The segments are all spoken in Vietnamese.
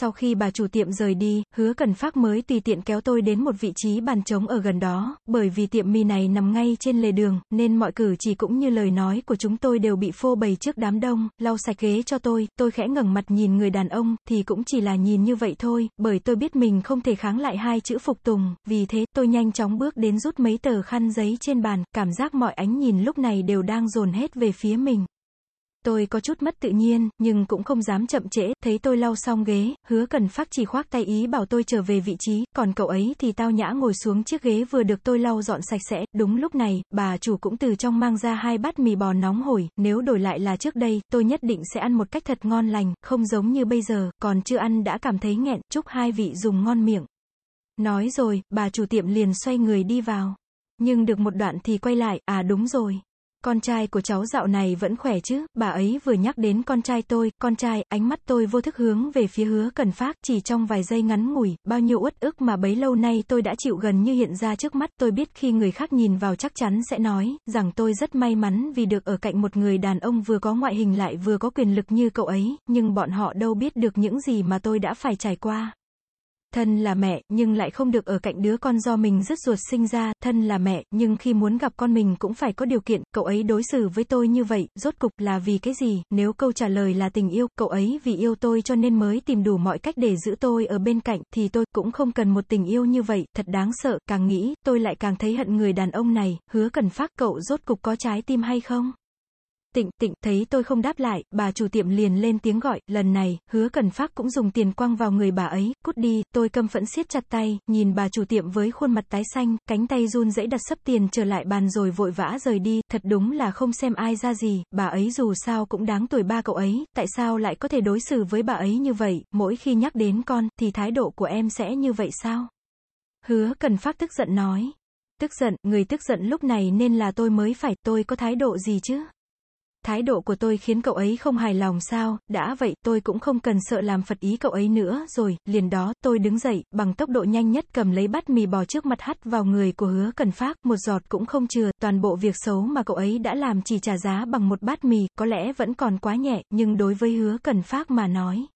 Sau khi bà chủ tiệm rời đi, hứa cần phát mới tùy tiện kéo tôi đến một vị trí bàn trống ở gần đó, bởi vì tiệm mì này nằm ngay trên lề đường, nên mọi cử chỉ cũng như lời nói của chúng tôi đều bị phô bày trước đám đông, lau sạch ghế cho tôi, tôi khẽ ngẩng mặt nhìn người đàn ông, thì cũng chỉ là nhìn như vậy thôi, bởi tôi biết mình không thể kháng lại hai chữ phục tùng, vì thế, tôi nhanh chóng bước đến rút mấy tờ khăn giấy trên bàn, cảm giác mọi ánh nhìn lúc này đều đang dồn hết về phía mình. Tôi có chút mất tự nhiên, nhưng cũng không dám chậm trễ, thấy tôi lau xong ghế, hứa cần phát chỉ khoác tay ý bảo tôi trở về vị trí, còn cậu ấy thì tao nhã ngồi xuống chiếc ghế vừa được tôi lau dọn sạch sẽ, đúng lúc này, bà chủ cũng từ trong mang ra hai bát mì bò nóng hổi, nếu đổi lại là trước đây, tôi nhất định sẽ ăn một cách thật ngon lành, không giống như bây giờ, còn chưa ăn đã cảm thấy nghẹn, chúc hai vị dùng ngon miệng. Nói rồi, bà chủ tiệm liền xoay người đi vào. Nhưng được một đoạn thì quay lại, à đúng rồi. Con trai của cháu dạo này vẫn khỏe chứ, bà ấy vừa nhắc đến con trai tôi, con trai, ánh mắt tôi vô thức hướng về phía hứa cần phát, chỉ trong vài giây ngắn ngủi, bao nhiêu uất ức mà bấy lâu nay tôi đã chịu gần như hiện ra trước mắt, tôi biết khi người khác nhìn vào chắc chắn sẽ nói, rằng tôi rất may mắn vì được ở cạnh một người đàn ông vừa có ngoại hình lại vừa có quyền lực như cậu ấy, nhưng bọn họ đâu biết được những gì mà tôi đã phải trải qua. Thân là mẹ, nhưng lại không được ở cạnh đứa con do mình rứt ruột sinh ra, thân là mẹ, nhưng khi muốn gặp con mình cũng phải có điều kiện, cậu ấy đối xử với tôi như vậy, rốt cục là vì cái gì, nếu câu trả lời là tình yêu, cậu ấy vì yêu tôi cho nên mới tìm đủ mọi cách để giữ tôi ở bên cạnh, thì tôi cũng không cần một tình yêu như vậy, thật đáng sợ, càng nghĩ, tôi lại càng thấy hận người đàn ông này, hứa cần phát cậu rốt cục có trái tim hay không? Tịnh, tịnh, thấy tôi không đáp lại, bà chủ tiệm liền lên tiếng gọi, lần này, hứa cần phát cũng dùng tiền quăng vào người bà ấy, cút đi, tôi căm phẫn siết chặt tay, nhìn bà chủ tiệm với khuôn mặt tái xanh, cánh tay run rẩy đặt sấp tiền trở lại bàn rồi vội vã rời đi, thật đúng là không xem ai ra gì, bà ấy dù sao cũng đáng tuổi ba cậu ấy, tại sao lại có thể đối xử với bà ấy như vậy, mỗi khi nhắc đến con, thì thái độ của em sẽ như vậy sao? Hứa cần phát tức giận nói. Tức giận, người tức giận lúc này nên là tôi mới phải, tôi có thái độ gì chứ? Thái độ của tôi khiến cậu ấy không hài lòng sao, đã vậy, tôi cũng không cần sợ làm phật ý cậu ấy nữa, rồi, liền đó, tôi đứng dậy, bằng tốc độ nhanh nhất cầm lấy bát mì bò trước mặt hắt vào người của hứa cần phát, một giọt cũng không chừa, toàn bộ việc xấu mà cậu ấy đã làm chỉ trả giá bằng một bát mì, có lẽ vẫn còn quá nhẹ, nhưng đối với hứa cần phát mà nói.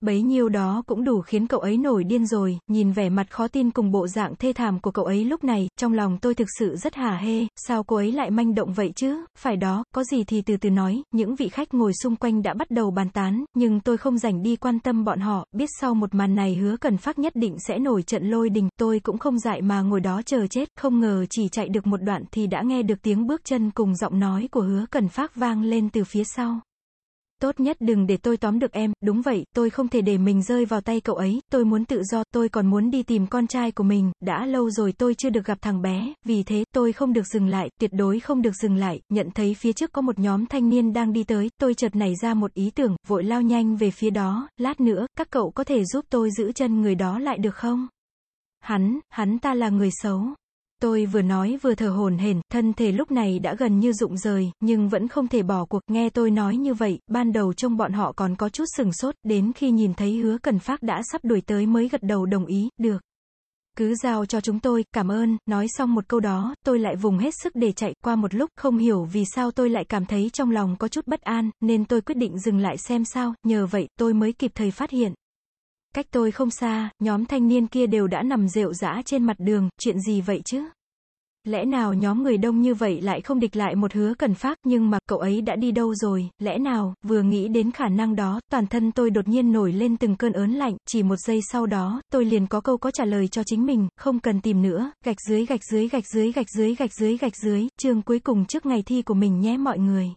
Bấy nhiêu đó cũng đủ khiến cậu ấy nổi điên rồi, nhìn vẻ mặt khó tin cùng bộ dạng thê thảm của cậu ấy lúc này, trong lòng tôi thực sự rất hả hê, sao cô ấy lại manh động vậy chứ, phải đó, có gì thì từ từ nói, những vị khách ngồi xung quanh đã bắt đầu bàn tán, nhưng tôi không dành đi quan tâm bọn họ, biết sau một màn này hứa cần phát nhất định sẽ nổi trận lôi đình, tôi cũng không dại mà ngồi đó chờ chết, không ngờ chỉ chạy được một đoạn thì đã nghe được tiếng bước chân cùng giọng nói của hứa cần phát vang lên từ phía sau. Tốt nhất đừng để tôi tóm được em, đúng vậy, tôi không thể để mình rơi vào tay cậu ấy, tôi muốn tự do, tôi còn muốn đi tìm con trai của mình, đã lâu rồi tôi chưa được gặp thằng bé, vì thế, tôi không được dừng lại, tuyệt đối không được dừng lại, nhận thấy phía trước có một nhóm thanh niên đang đi tới, tôi chợt nảy ra một ý tưởng, vội lao nhanh về phía đó, lát nữa, các cậu có thể giúp tôi giữ chân người đó lại được không? Hắn, hắn ta là người xấu. Tôi vừa nói vừa thở hổn hển, thân thể lúc này đã gần như rụng rời, nhưng vẫn không thể bỏ cuộc, nghe tôi nói như vậy, ban đầu trông bọn họ còn có chút sừng sốt, đến khi nhìn thấy hứa cần phát đã sắp đuổi tới mới gật đầu đồng ý, được. Cứ giao cho chúng tôi, cảm ơn, nói xong một câu đó, tôi lại vùng hết sức để chạy, qua một lúc, không hiểu vì sao tôi lại cảm thấy trong lòng có chút bất an, nên tôi quyết định dừng lại xem sao, nhờ vậy, tôi mới kịp thời phát hiện. Cách tôi không xa, nhóm thanh niên kia đều đã nằm rệu rã trên mặt đường, chuyện gì vậy chứ? Lẽ nào nhóm người đông như vậy lại không địch lại một hứa cần phát, nhưng mà cậu ấy đã đi đâu rồi, lẽ nào, vừa nghĩ đến khả năng đó, toàn thân tôi đột nhiên nổi lên từng cơn ớn lạnh, chỉ một giây sau đó, tôi liền có câu có trả lời cho chính mình, không cần tìm nữa, gạch dưới gạch dưới gạch dưới gạch dưới gạch dưới gạch dưới, chương cuối cùng trước ngày thi của mình nhé mọi người.